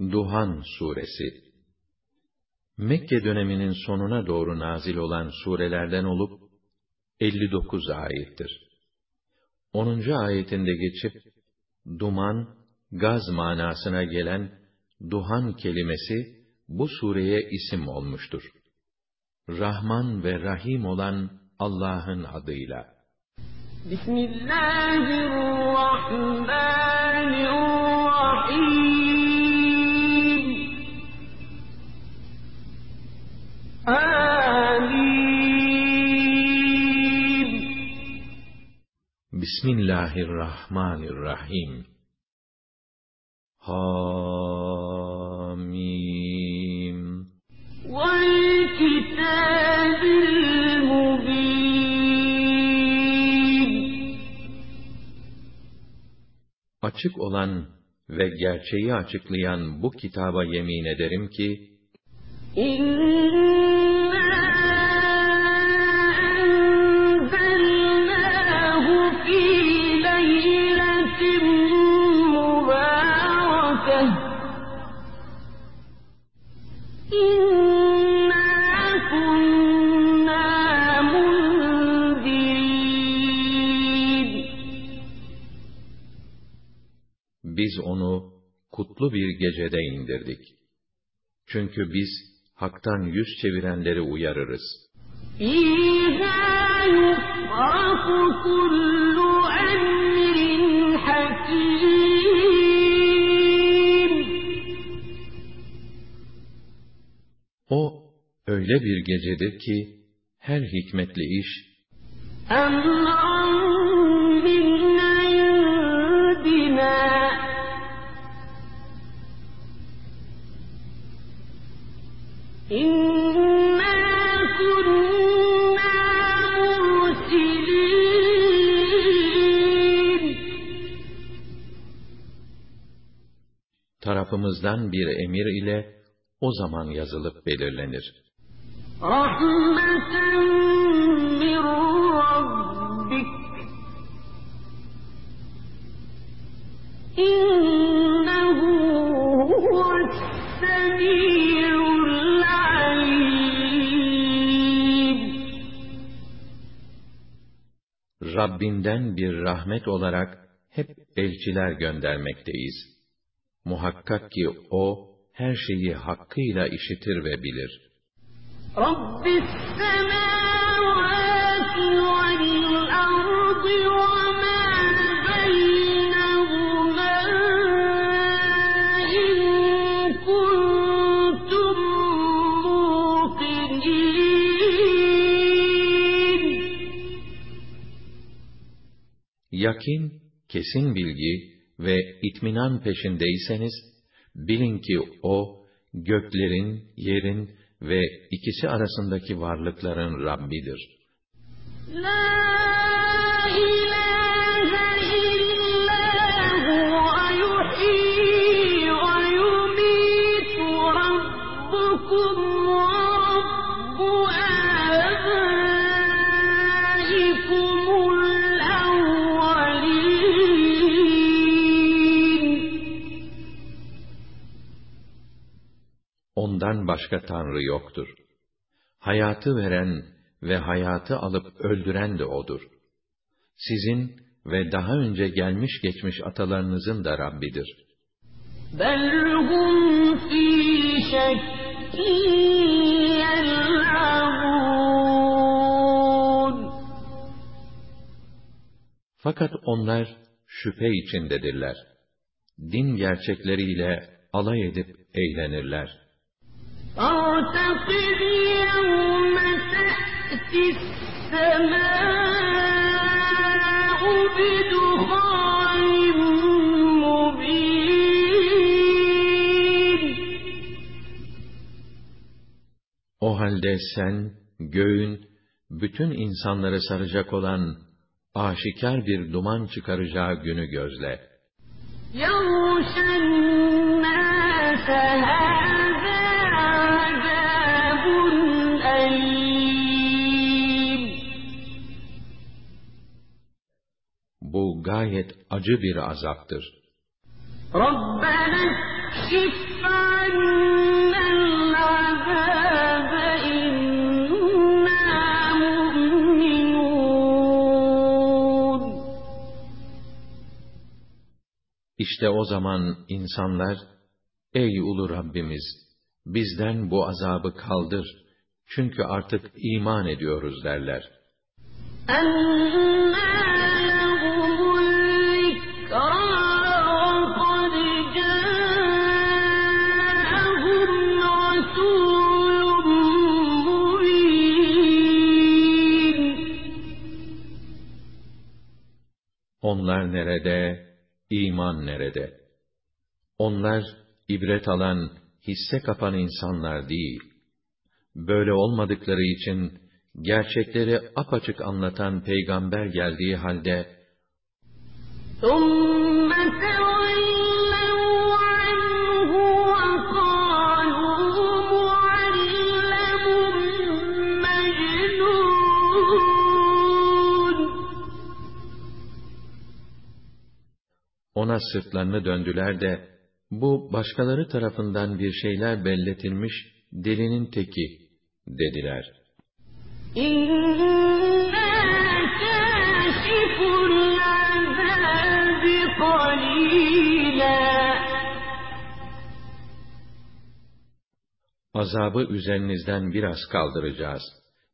Duhan Suresi Mekke döneminin sonuna doğru nazil olan surelerden olup 59 ayettir. 10. ayetinde geçip duman, gaz manasına gelen duhan kelimesi bu sureye isim olmuştur. Rahman ve Rahim olan Allah'ın adıyla. Bismillahirrahmanirrahim Bismillahirrahmanirrahim. Hamim. Açık olan ve gerçeği açıklayan bu kitaba yemin ederim ki, biz onu kutlu bir gecede indirdik. Çünkü biz haktan yüz çevirenleri uyarırız. O öyle bir gecedir ki her hikmetli iş tarafımızdan bir emir ile o zaman yazılıp belirlenir. Rabbinden bir rahmet olarak hep elçiler göndermekteyiz. Muhakkak ki o her şeyi hakkıyla işitir ve bilir. Vel ve muqinin. Yakin, kesin bilgi ve itminan peşindeyseniz, bilin ki o, göklerin, yerin ve ikisi arasındaki varlıkların Rabbidir. La Ondan başka Tanrı yoktur. Hayatı veren ve hayatı alıp öldüren de O'dur. Sizin ve daha önce gelmiş geçmiş atalarınızın da Rabbidir. Fakat onlar şüphe içindedirler. Din gerçekleriyle alay edip eğlenirler. فارتقب يوم تأتي السماء بدخان مبين O halde sen, göğün, bütün insanları saracak olan aşikar bir duman çıkaracağı günü gözle. يَغْشَ النَّاسَ Bu gayet acı bir azaptır. İşte o zaman insanlar, Ey ulu Rabbimiz! Bizden bu azabı kaldır. Çünkü artık iman ediyoruz derler. Onlar nerede, iman nerede? Onlar ibret alan, hisse kapan insanlar değil. Böyle olmadıkları için gerçekleri apaçık anlatan peygamber geldiği halde ثُمَّ ona sırtlarını döndüler de bu başkaları tarafından bir şeyler belletilmiş delinin teki dediler. إِنَّا كَاشِفُو الْعَذَابِ قَلِيلًا Azabı üzerinizden biraz kaldıracağız.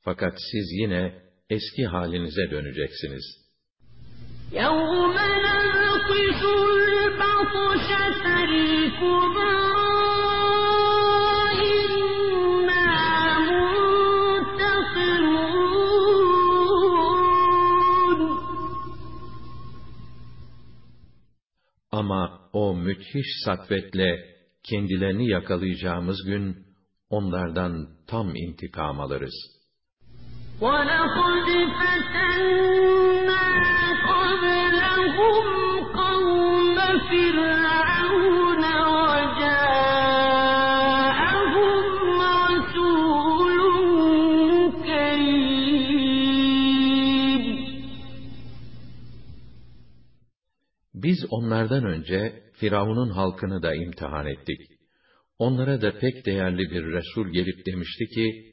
Fakat siz yine eski halinize döneceksiniz. يَوْمَ نَبْطِشُ الْبَطْشَةَ الْكُبْرَىٰ إِنَّا مُنتَقِمُونَ Ama o müthiş sakvetle kendilerini yakalayacağımız gün onlardan tam intikam alırız. وَلَقَدْ فَتَنَّا قَبْلَهُمْ biz onlardan önce Firavun'un halkını da imtihan ettik. Onlara da pek değerli bir Resul gelip demişti ki,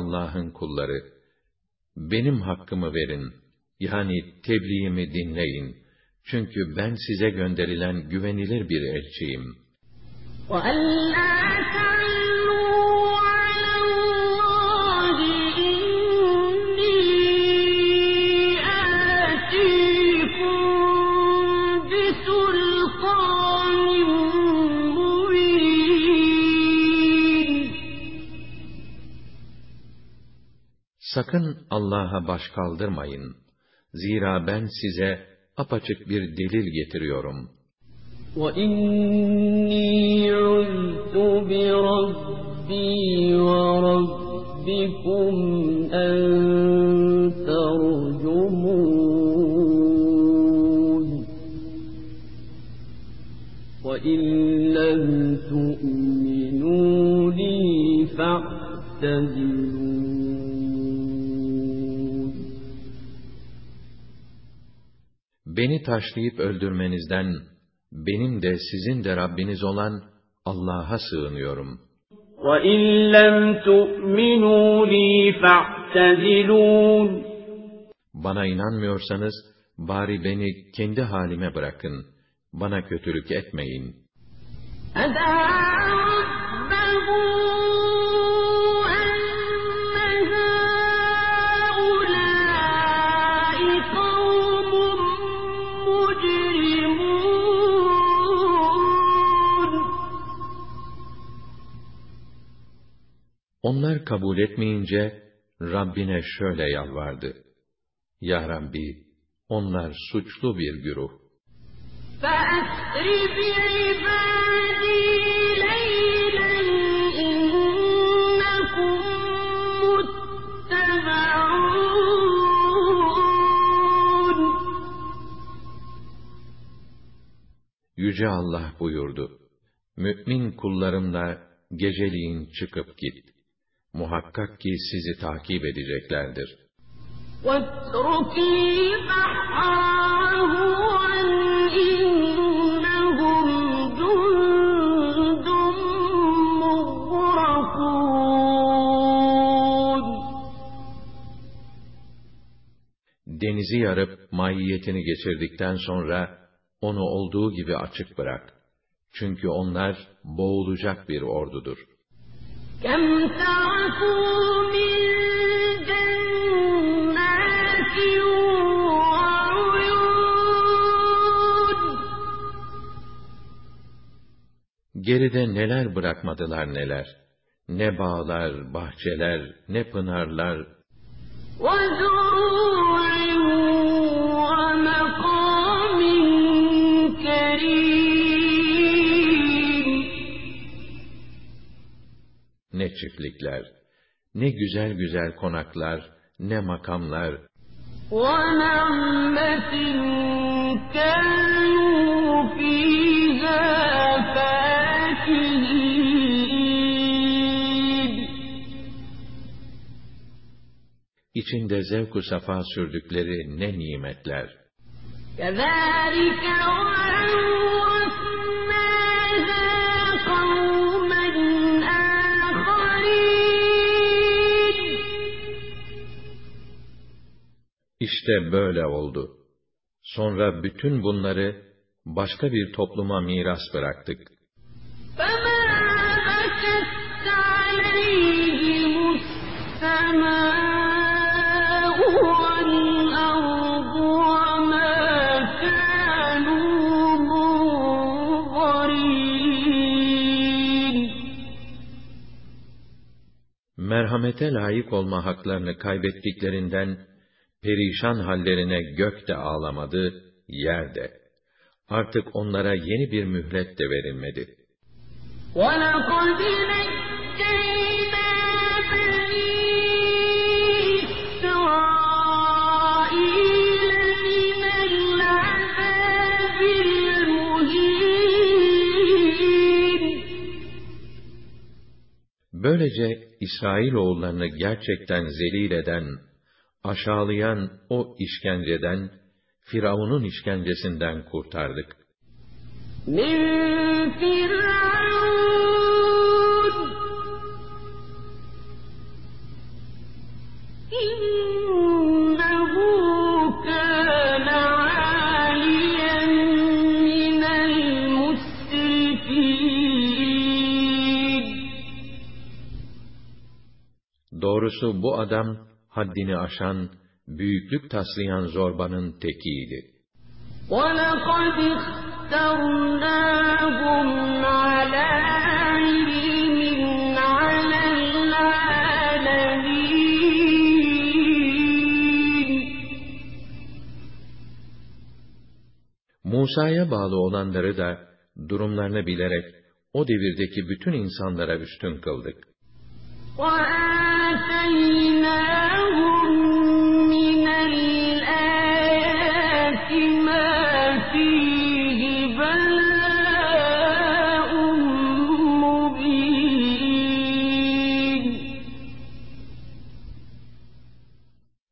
Allah'ın kulları! Benim hakkımı verin. Yani tebliğimi dinleyin. Çünkü ben size gönderilen güvenilir bir elçiyim. وَأَلَّا Sakın Allah'a baş kaldırmayın. Zira ben size apaçık bir delil getiriyorum. وَإِنِّي عُذْتُ بِرَبِّي وَرَبِّكُمْ أَن تَرْجُمُونِ وَإِن لَّمْ تُؤْمِنُوا لِي فَاعْتَزِلُونِ Beni taşlayıp öldürmenizden, benim de sizin de Rabbiniz olan Allah'a sığınıyorum. وَإِن لَّمْ تُؤْمِنُوا لِي فَاعْتَزِلُونِ Bana inanmıyorsanız, bari beni kendi halime bırakın. Bana kötülük etmeyin. فَدَعَا Onlar kabul etmeyince, Rabbine şöyle yalvardı. Ya Rabbi, onlar suçlu bir güruh. فَأَسْرِ بِعِبَادِي لَيْلًا إِنَّكُم مُّتَّبَعُونَ Yüce Allah buyurdu. Mü'min kullarımla geceliğin çıkıp git. Muhakkak ki sizi takip edeceklerdir. واترك البحر رهوا إنهم جند مغرقون Denizi yarıp mahiyetini geçirdikten sonra onu olduğu gibi açık bırak. Çünkü onlar boğulacak bir ordudur. Geride neler bırakmadılar neler. Ne bağlar, bahçeler, ne pınarlar, وزروع ne çiftlikler, ne güzel güzel konaklar, ne makamlar, ونعمة كانوا فيها فاكهين içinde zevku safa sürdükleri ne nimetler. كذلك İşte böyle oldu. Sonra bütün bunları başka bir topluma miras bıraktık. Merhamete layık olma haklarını kaybettiklerinden perişan hallerine gök de ağlamadı, yer de. Artık onlara yeni bir mühlet de verilmedi. ولقد نجينا بني إسرائيل من العذاب المهين Böylece İsrailoğullarını gerçekten zelil eden, aşağılayan o işkenceden, Firavun'un işkencesinden kurtardık. Min Doğrusu bu adam haddini aşan, büyüklük taslayan zorbanın tekiydi. ولقد اخترناهم على علم على العالمين Musa'ya bağlı olanları da, durumlarını bilerek, o devirdeki bütün insanlara üstün kıldık. وآتيناهم من الآيات ما فيه بلاء مبين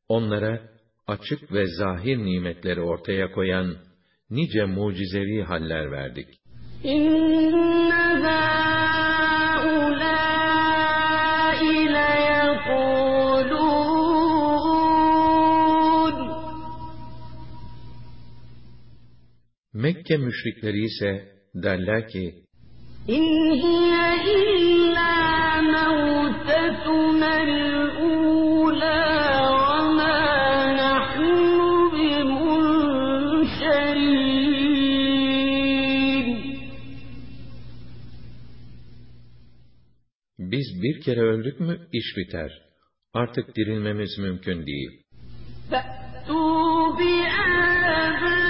Onlara açık ve zahir nimetleri ortaya koyan nice mucizevi haller verdik. إن Mekke müşrikleri ise derler ki, إن هي إلا موتتنا الأولى وما نحن بمنشرين biz bir kere öldük mü iş biter. Artık dirilmemiz mümkün değil. فأتوا بآبائنا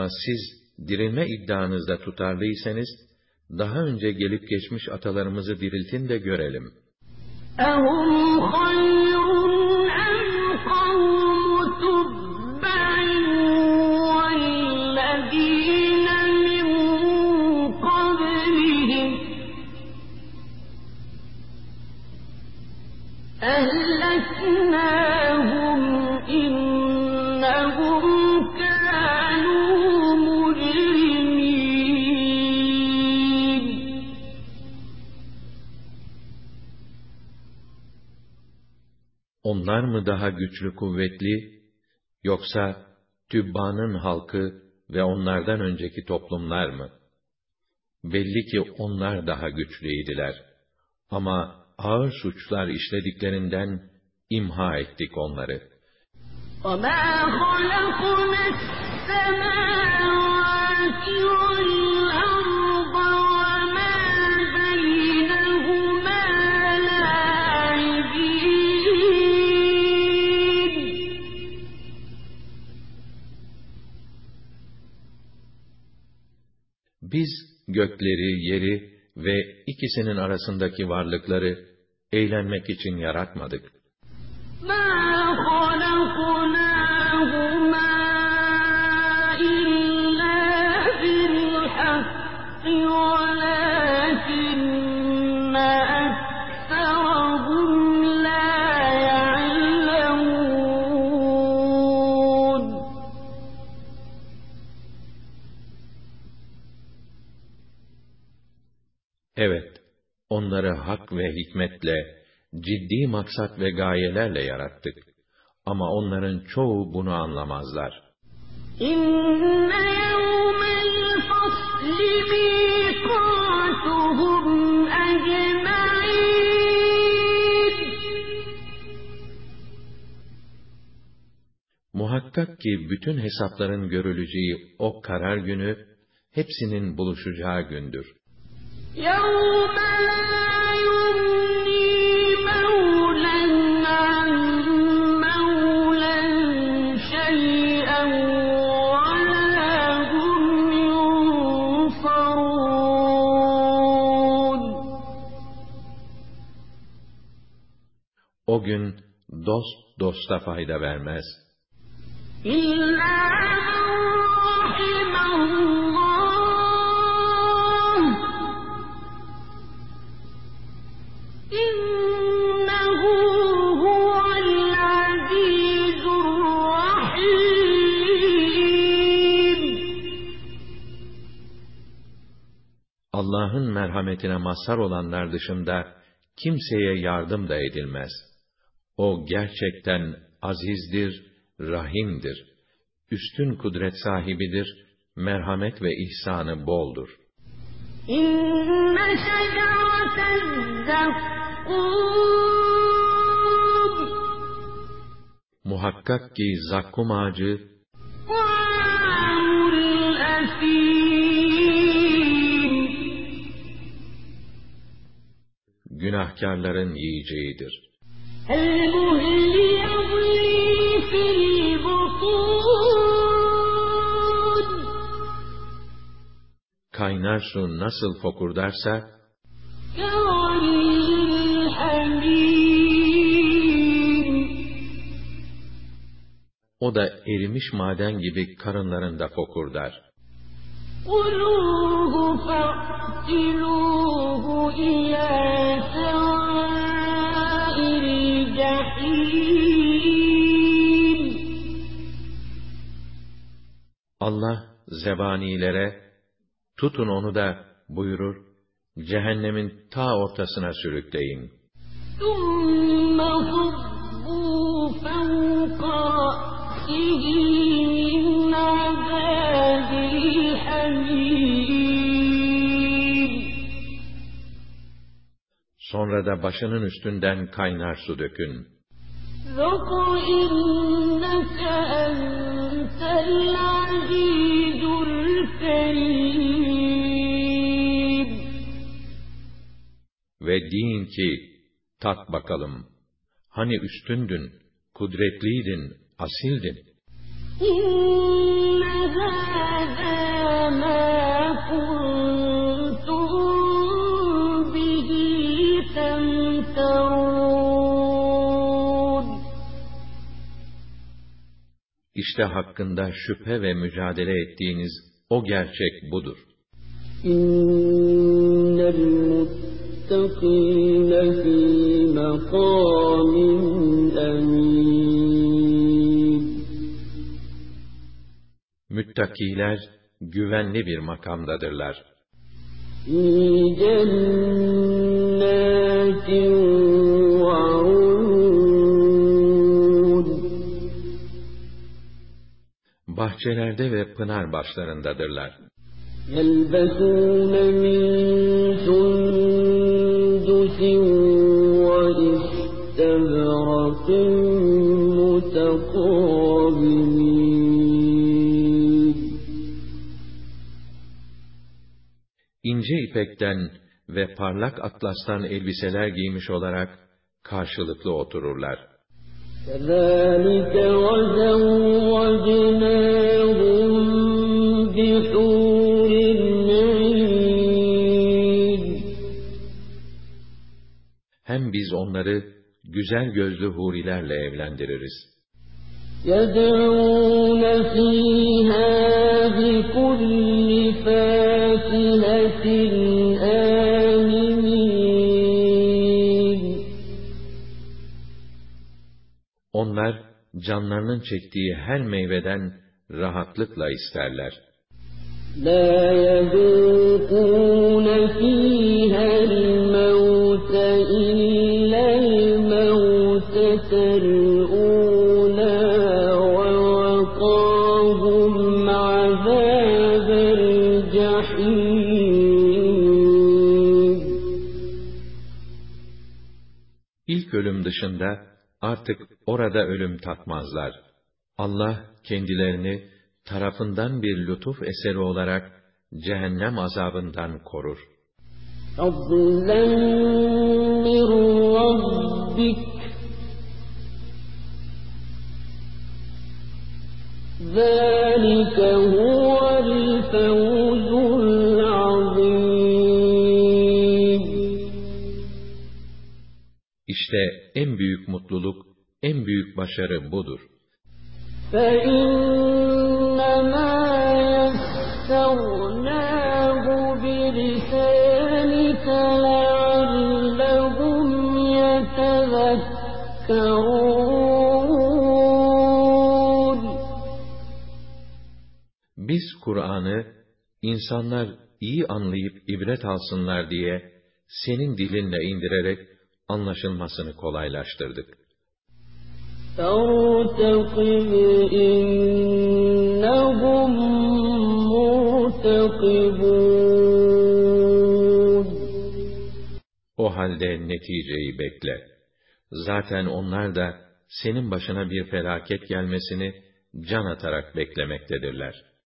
Ama siz dirilme iddianızda tutarlıysanız, daha önce gelip geçmiş atalarımızı diriltin de görelim. أَهُمْ خَيْرٌ أَمْ قَوْمُ تُبَّعٍ وَالَّذِينَ مِن قَبْلِهِمْ أَهْلَكْنَاهُمْ Onlar mı daha güçlü kuvvetli, yoksa Tübba'nın halkı ve onlardan önceki toplumlar mı? Belli ki onlar daha güçlüydiler. Ama ağır suçlar işlediklerinden imha ettik onları. وَمَا خَلَقْنَا السَّمَاوَاتِ وَالْأَرْضَ Biz gökleri, yeri ve ikisinin arasındaki varlıkları eğlenmek için yaratmadık. مَا onları hak ve hikmetle, ciddi maksat ve gayelerle yarattık. Ama onların çoğu bunu anlamazlar. إِنَّ يَوْمَ الْفَصْلِ مِيقَاتُهُمْ أَجْمَعِينَ Muhakkak ki bütün hesapların görüleceği o karar günü, hepsinin buluşacağı gündür. يَوْمَ لَا O gün dost dosta fayda vermez. Allah'ın merhametine mazhar olanlar dışında kimseye yardım da edilmez.'' O gerçekten azizdir, rahimdir. Üstün kudret sahibidir, merhamet ve ihsanı boldur. Muhakkak ki zakkum ağacı günahkarların yiyeceğidir. Kaynar su nasıl fokurdarsa, كَغَلْيِ الْحَمِيمِ o da erimiş maden gibi karınlarında fokurdar. خُذُوهُ فَاعْتِلُوهُ إِلَىٰ Allah zebanilere, tutun onu da buyurur, cehennemin ta ortasına sürükleyin. Sonra da başının üstünden kaynar su dökün. ذُقْ إِنَّكَ أَنتَ الْعَزِيزُ الْكَرِيمُ Ve deyin ki, tat bakalım. Hani üstündün, kudretliydin, asildin. إِنَّ هَٰذَا İşte hakkında şüphe ve mücadele ettiğiniz o gerçek budur. İnnel fî emîn. Müttakiler güvenli bir makamdadırlar. Fî Bahçelerde ve pınar başlarındadırlar. يلبسون من سندس وإستبرق متقابلين İnce ipekten ve parlak atlastan elbiseler giymiş olarak karşılıklı otururlar. كذلك وزوجناهم بحور عين Hem biz onları güzel gözlü hurilerle evlendiririz. يدعون فيها بكل Onlar canlarının çektiği her meyveden rahatlıkla isterler. لا يذوقون فيها الموت إلا الموتة الأولى ووقاهم عذاب الجحيم İlk ölüm dışında artık orada ölüm tatmazlar. Allah kendilerini tarafından bir lütuf eseri olarak cehennem azabından korur. فضلا من ربك ذلك هو İşte en büyük mutluluk, en büyük başarı budur. فإنما يسرناه بلسانك لعلهم يتذكرون Biz Kur'an'ı insanlar iyi anlayıp ibret alsınlar diye senin dilinle indirerek anlaşılmasını kolaylaştırdık. فارتقب إنهم مرتقبون O halde neticeyi bekle. Zaten onlar da senin başına bir felaket gelmesini can atarak beklemektedirler.